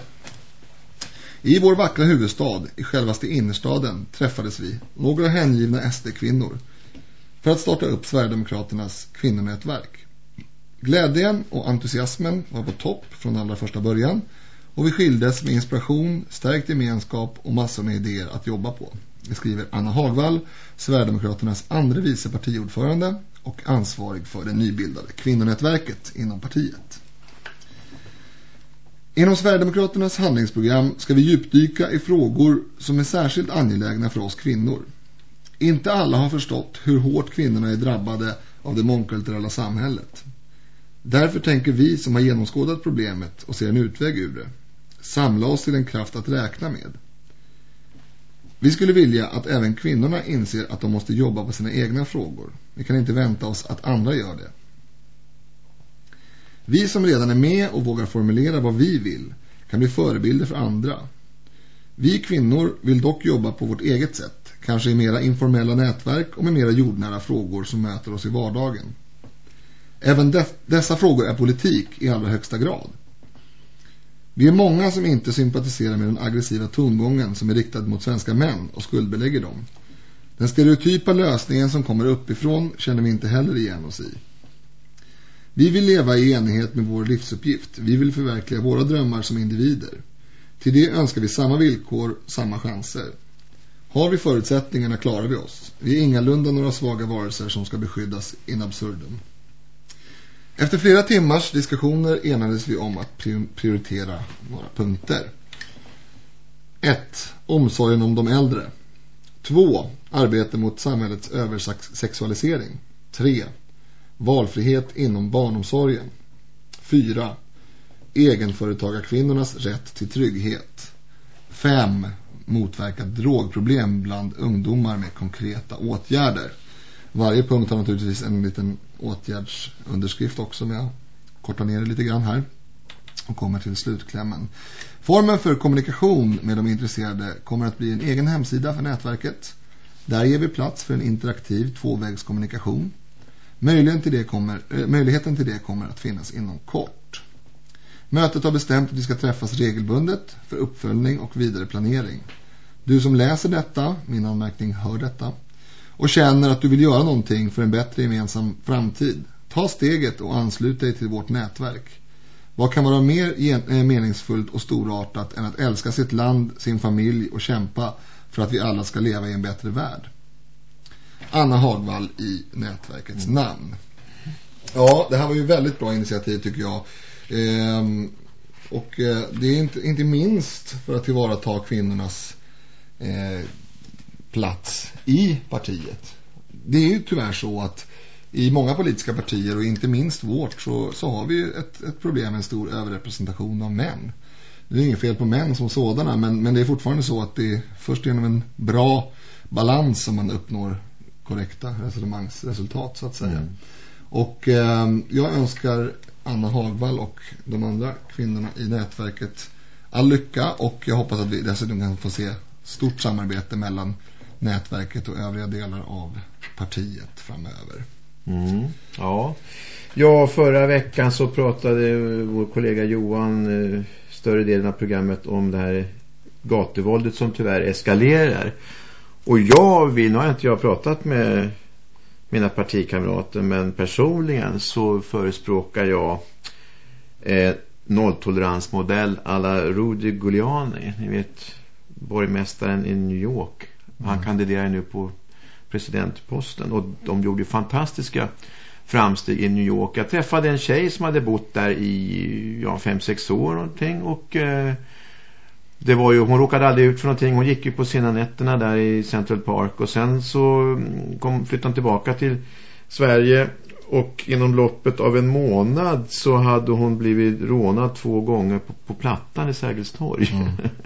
I vår vackra huvudstad, i självaste innerstaden, träffades vi, några hängivna SD-kvinnor, för att starta upp Sverigedemokraternas kvinnonätverk. Glädjen och entusiasmen var på topp från allra första början och vi skildes med inspiration, stärkt gemenskap och massor med idéer att jobba på. Det skriver Anna Hagvall, Sverigedemokraternas andra vice partiordförande och ansvarig för det nybildade kvinnonätverket inom partiet. Inom Sverigedemokraternas handlingsprogram ska vi djupdyka i frågor som är särskilt angelägna för oss kvinnor. Inte alla har förstått hur hårt kvinnorna är drabbade av det mångkulturella samhället. Därför tänker vi som har genomskådat problemet och ser en utväg ur det samla oss till en kraft att räkna med. Vi skulle vilja att även kvinnorna inser att de måste jobba på sina egna frågor. Vi kan inte vänta oss att andra gör det. Vi som redan är med och vågar formulera vad vi vill kan bli förebilder för andra. Vi kvinnor vill dock jobba på vårt eget sätt, kanske i mera informella nätverk och med mera jordnära frågor som möter oss i vardagen. Även dessa frågor är politik i allra högsta grad. Vi är många som inte sympatiserar med den aggressiva tongången som är riktad mot svenska män och skuldbelägger dem. Den stereotypa lösningen som kommer uppifrån känner vi inte heller igen oss i. Vi vill leva i enighet med vår livsuppgift. Vi vill förverkliga våra drömmar som individer. Till det önskar vi samma villkor, samma chanser. Har vi förutsättningarna klarar vi oss. Vi är ingalunda några svaga varelser som ska beskyddas in absurdum. Efter flera timmars diskussioner enades vi om att prioritera några punkter. 1. Omsorgen om de äldre. 2. Arbete mot samhällets översexualisering. 3. Valfrihet inom barnomsorgen. 4. Egenföretagarkvinnornas rätt till trygghet. 5. Motverka drogproblem bland ungdomar med konkreta åtgärder. Varje punkt har naturligtvis en liten åtgärdsunderskrift också men jag kortar ner det lite grann här och kommer till slutklämmen. Formen för kommunikation med de intresserade kommer att bli en egen hemsida för nätverket. Där ger vi plats för en interaktiv tvåvägskommunikation. Möjligheten till det kommer, äh, möjligheten till det kommer att finnas inom kort. Mötet har bestämt att vi ska träffas regelbundet för uppföljning och vidare planering. Du som läser detta, min anmärkning hör detta, och känner att du vill göra någonting för en bättre gemensam framtid. Ta steget och anslut dig till vårt nätverk. Vad kan vara mer eh, meningsfullt och storartat än att älska sitt land, sin familj och kämpa för att vi alla ska leva i en bättre värld? Anna Hagvall i nätverkets mm. namn. Ja, det här var ju väldigt bra initiativ tycker jag. Ehm, och eh, det är inte, inte minst för att tillvarata kvinnornas eh, plats i partiet. Det är ju tyvärr så att i många politiska partier och inte minst vårt så, så har vi ett, ett problem med en stor överrepresentation av män. Det är inget fel på män som sådana men, men det är fortfarande så att det är först genom en bra balans som man uppnår korrekta resonemangsresultat så att säga. Mm. Och eh, jag önskar Anna Hagvall och de andra kvinnorna i nätverket all lycka och jag hoppas att vi dessutom kan få se stort samarbete mellan nätverket och övriga delar av partiet framöver. Mm. Ja. ja, förra veckan så pratade vår kollega Johan eh, större delen av programmet om det här gatuvåldet som tyvärr eskalerar. Och jag vill, nu har inte jag pratat med mina partikamrater men personligen så förespråkar jag eh, nolltoleransmodell alla Rudy Giuliani. Ni vet borgmästaren i New York. Han mm. kandiderar nu på presidentposten och de gjorde fantastiska framsteg i New York. Jag träffade en tjej som hade bott där i ja, fem, sex år någonting och eh, det var ju, hon råkade aldrig ut för någonting. Hon gick ju på sina nätterna där i Central Park och sen så mm, kom, flyttade hon tillbaka till Sverige och inom loppet av en månad så hade hon blivit rånad två gånger på, på plattan i Sergels torg. Mm.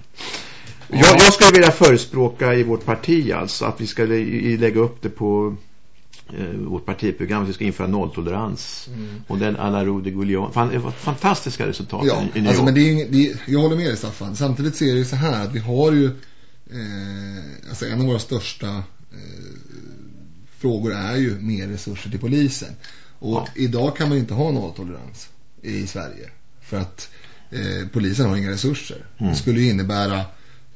jag, jag skulle vilja förespråka i vårt parti alltså att vi ska lägga upp det på eh, vårt partiprogram att vi ska införa nolltolerans. Mm. Och den alla Rudi Gullion. Fan, fantastiska resultat ja, i New alltså, men det är, det är, Jag håller med dig Staffan. Samtidigt ser det ju så här att vi har ju eh, alltså en av våra största eh, frågor är ju mer resurser till polisen. Och ja. idag kan man inte ha nolltolerans i Sverige. För att eh, polisen har inga resurser. Mm. Det skulle ju innebära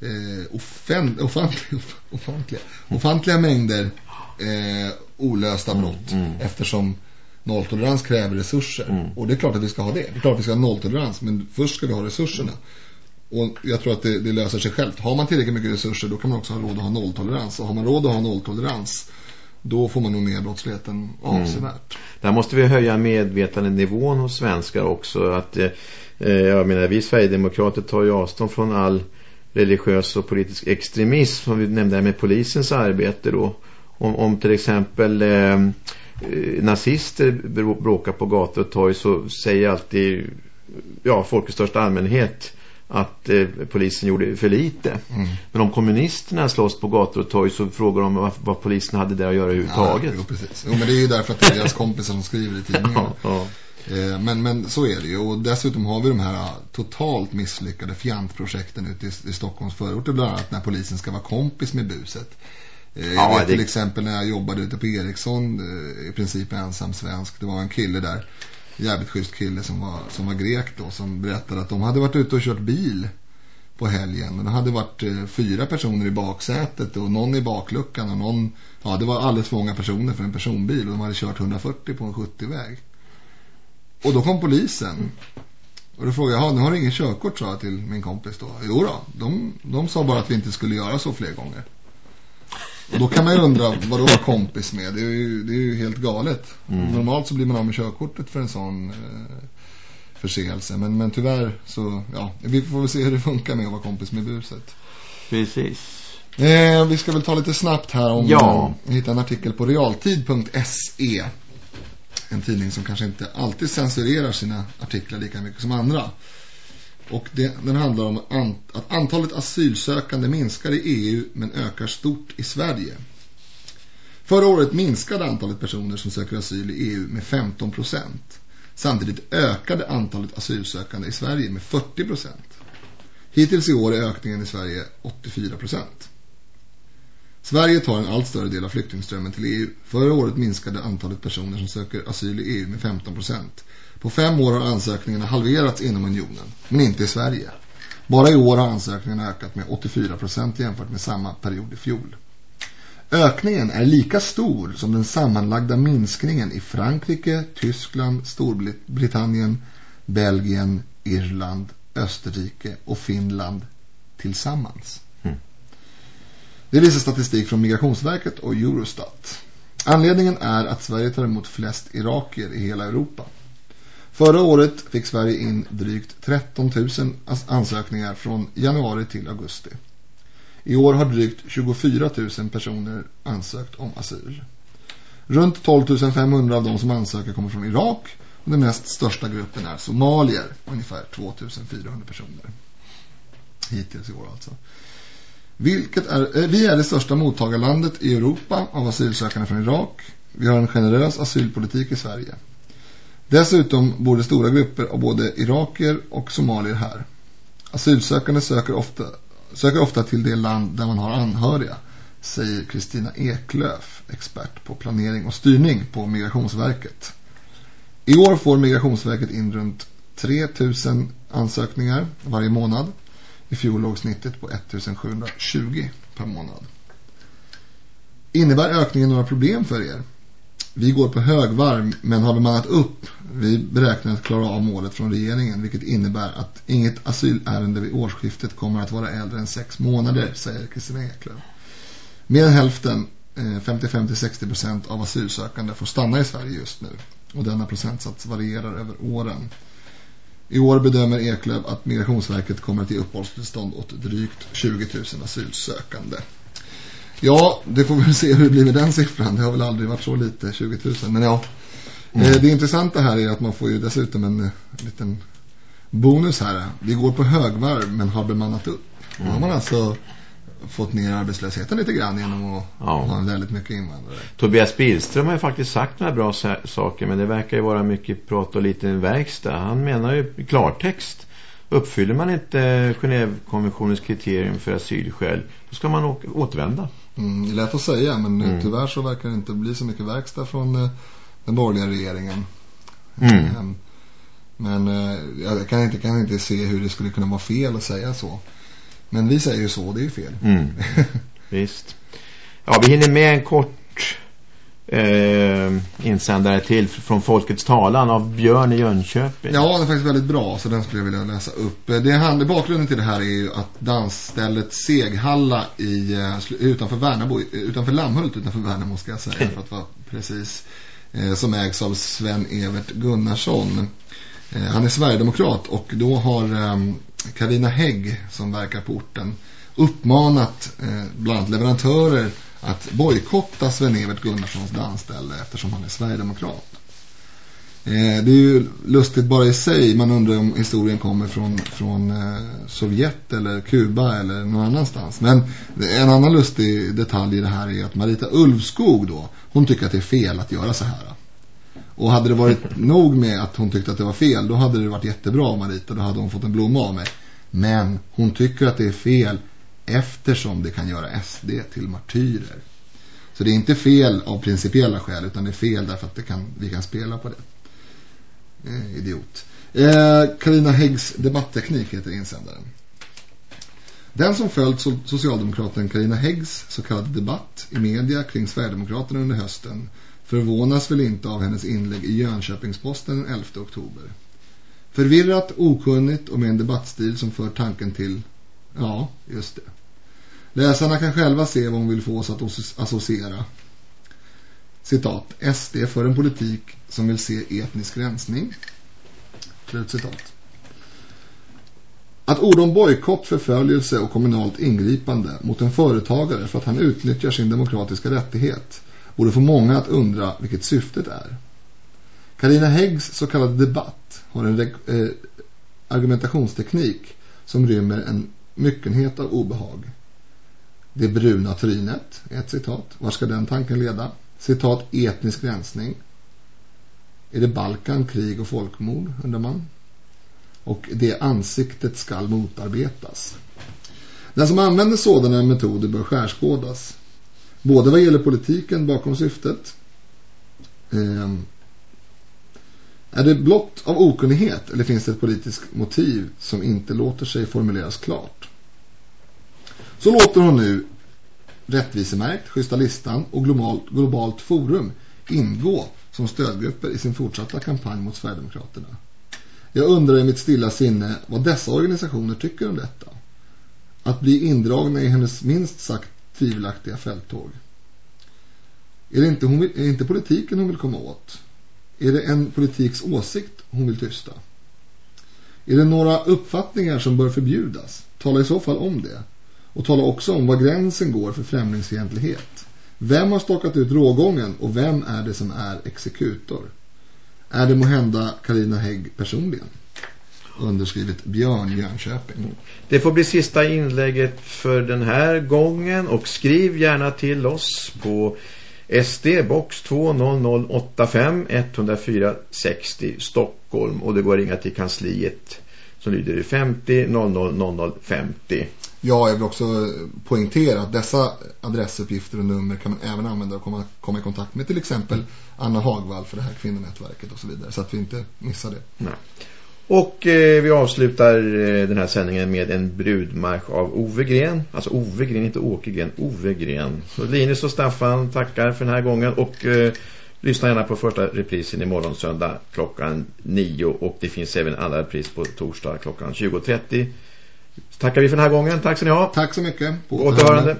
eh, offent, offentliga, offentliga, offentliga mängder eh, olösta mm, brott mm, mm. eftersom nolltolerans kräver resurser. Mm. Och det är klart att vi ska ha det. Det är klart att vi ska ha nolltolerans men först ska vi ha resurserna. Och jag tror att det, det, löser sig självt. Har man tillräckligt mycket resurser då kan man också ha råd att ha nolltolerans. Och har man råd att ha nolltolerans då får man nog ner brottsligheten avsevärt. Mm. Där måste vi höja medvetandenivån hos svenskar också. Att, eh, eh jag menar, vi Sverigedemokrater tar ju avstånd från all religiös och politisk extremism som vi nämnde med polisens arbete då. Om, om till exempel eh, eh, nazister bråkar på gator och torg så säger alltid ja, folk i största allmänhet att eh, polisen gjorde för lite. Mm. Men om kommunisterna slåss på gator och torg så frågar de vad, vad polisen hade där att göra överhuvudtaget. Ja, jo, precis. Jo, men det är ju därför att det är deras kompisar som skriver i tidningen. Ja, ja. Eh, men, men så är det ju. Och dessutom har vi de här totalt misslyckade fjantprojekten ute i, i Stockholms förorter. Bland annat när polisen ska vara kompis med buset. Eh, jag ja, vet det... till exempel när jag jobbade ute på Ericsson, eh, i princip ensam svensk. Det var en kille där, jävligt schysst kille som var, som var grek då, som berättade att de hade varit ute och kört bil på helgen. Och det hade varit fyra personer i baksätet och någon i bakluckan och någon, ja det var alldeles för många personer för en personbil och de hade kört 140 på en 70-väg. Och då kom polisen. Och då frågade jag, nu har du ingen körkort, sa jag till min kompis då. Jo då, de, de sa bara att vi inte skulle göra så fler gånger. Och då kan man ju undra vad då var kompis med. Det är ju, det är ju helt galet. Mm. Normalt så blir man av med körkortet för en sån eh, förseelse. Men, men tyvärr så, ja, vi får väl se hur det funkar med att vara kompis med buset. Precis. Eh, vi ska väl ta lite snabbt här om ja. Hitta en artikel på realtid.se en tidning som kanske inte alltid censurerar sina artiklar lika mycket som andra. Och det, den handlar om att antalet asylsökande minskar i EU men ökar stort i Sverige. Förra året minskade antalet personer som söker asyl i EU med 15 procent. Samtidigt ökade antalet asylsökande i Sverige med 40 procent. Hittills i år är ökningen i Sverige 84 procent. Sverige tar en allt större del av flyktingströmmen till EU. Förra året minskade antalet personer som söker asyl i EU med 15 procent. På fem år har ansökningarna halverats inom unionen, men inte i Sverige. Bara i år har ansökningarna ökat med 84 procent jämfört med samma period i fjol. Ökningen är lika stor som den sammanlagda minskningen i Frankrike, Tyskland, Storbritannien, Belgien, Irland, Österrike och Finland tillsammans. Det visar statistik från Migrationsverket och Eurostat. Anledningen är att Sverige tar emot flest irakier i hela Europa. Förra året fick Sverige in drygt 13 000 ansökningar från januari till augusti. I år har drygt 24 000 personer ansökt om asyl. Runt 12 500 av de som ansöker kommer från Irak och den näst största gruppen är somalier, ungefär 2 400 personer. Hittills i år alltså. Vilket är, eh, vi är det största mottagarlandet i Europa av asylsökande från Irak. Vi har en generös asylpolitik i Sverige. Dessutom bor det stora grupper av både iraker och somalier här. Asylsökande söker ofta, söker ofta till det land där man har anhöriga, säger Kristina Eklöf, expert på planering och styrning på Migrationsverket. I år får Migrationsverket in runt 3000 ansökningar varje månad. I fjol låg snittet på 1720 per månad. Innebär ökningen några problem för er? Vi går på högvarv men har bemannat upp. Vi beräknar att klara av målet från regeringen vilket innebär att inget asylärende vid årsskiftet kommer att vara äldre än sex månader, säger Kristina Eklöf. Mer än hälften, eh, 55-60% av asylsökande får stanna i Sverige just nu och denna procentsats varierar över åren. I år bedömer Eklöf att Migrationsverket kommer att ge uppehållstillstånd åt drygt 20 000 asylsökande. Ja, det får vi se hur det blir med den siffran. Det har väl aldrig varit så lite, 20 000. Men ja, mm. Eh, det intressanta här är att man får ju dessutom en, eh, liten bonus här. Vi går på högvarv men har bemannat upp. Mm. Då har man alltså fått ner arbetslösheten lite grann genom att ja. ha väldigt mycket invandrare. Tobias Billström har ju faktiskt sagt några bra saker men det verkar ju vara mycket prat och lite verkstad. Han menar ju i klartext uppfyller man inte Genèvekonventionens kriterium för asylskäl då ska man återvända. Mm, lätt att säga men mm. tyvärr så verkar det inte bli så mycket verkstad från eh, den borgerliga regeringen. Mm. Ehm, men eh, jag kan inte, kan inte se hur det skulle kunna vara fel att säga så. Men vi säger ju så, det är ju fel. Mm. Visst. Ja, vi hinner med en kort eh, insändare till från Folkets talan av Björn i Jönköping. Ja, den är faktiskt väldigt bra så den skulle jag vilja läsa upp. Det handlar, bakgrunden till det här är ju att dansstället Seghalla i, eh, utanför Värnamo, utanför Lammhult utanför Värnamo ska jag säga för att vara precis, eh, som ägs av Sven-Evert Gunnarsson. Eh, han är Sverigedemokrat och då har Karina Hägg som verkar på orten uppmanat eh, bland annat leverantörer att bojkotta Sven-Evert Gunnarssons dansställe eftersom han är Sverigedemokrat. Eh, det är ju lustigt bara i sig. Man undrar om historien kommer från, från eh, Sovjet eller Kuba eller någon annanstans. Men en annan lustig detalj i det här är att Marita Ulfskog då, hon tycker att det är fel att göra så här. Och hade det varit nog med att hon tyckte att det var fel, då hade det varit jättebra Marita. Då hade hon fått en blomma av mig. Men hon tycker att det är fel eftersom det kan göra SD till martyrer. Så det är inte fel av principiella skäl utan det är fel därför att det kan, vi kan spela på det. Eh, idiot. Karina eh, Häggs debattteknik heter insändaren. Den som följt socialdemokraten Karina Häggs så kallade debatt i media kring Sverigedemokraterna under hösten förvånas väl inte av hennes inlägg i Jönköpingsposten den 11 oktober. Förvirrat, okunnigt och med en debattstil som för tanken till, ja, just det. Läsarna kan själva se vad hon vill få oss att associera. Citat. SD för en politik som vill se etnisk rensning. Slutcitat. Att ord om bojkott, förföljelse och kommunalt ingripande mot en företagare för att han utnyttjar sin demokratiska rättighet borde få många att undra vilket syftet är. Karina Häggs så kallade debatt har en eh, argumentationsteknik som rymmer en myckenhet av obehag. Det bruna trynet, ett citat. Var ska den tanken leda? Citat etnisk rensning. Är det Balkan, krig och folkmord, undrar man. Och det ansiktet ska motarbetas. Den som använder sådana metoder bör skärskådas. Både vad gäller politiken bakom syftet. Eh, är det blott av okunnighet eller finns det ett politiskt motiv som inte låter sig formuleras klart? Så låter hon nu rättvisemärkt, schyssta listan och globalt, globalt forum ingå som stödgrupper i sin fortsatta kampanj mot Sverigedemokraterna. Jag undrar i mitt stilla sinne vad dessa organisationer tycker om detta. Att bli indragna i hennes minst sagt tvivelaktiga fälttåg. Är det inte, hon vill, är det inte politiken hon vill komma åt? Är det en politiks åsikt hon vill tysta? Är det några uppfattningar som bör förbjudas? Tala i så fall om det. Och tala också om var gränsen går för främlingsfientlighet. Vem har stakat ut rågången och vem är det som är exekutor? Är det måhända Karina Hägg personligen? Underskrivet Björn Jönköping. Det får bli sista inlägget för den här gången och skriv gärna till oss på SD box 20085 104 60 Stockholm och det går att ringa till kansliet som lyder 50 00 00 50. Ja, jag vill också poängtera att dessa adressuppgifter och nummer kan man även använda och komma, komma i kontakt med till exempel Anna Hagvall för det här kvinnonätverket och så vidare så att vi inte missar det. Nej. Och eh, vi avslutar eh, den här sändningen med en brudmarsch av Ove Gren. Alltså Ove Gren, inte Åke Gren, Ove Gren. Så Linus och Staffan tackar för den här gången och eh, lyssna gärna på första reprisen imorgon söndag klockan 9 och det finns även andra repris på torsdag klockan 20.30. Tackar vi för den här gången. Tack så ni ha. Tack så mycket. På återhörande. återhörande.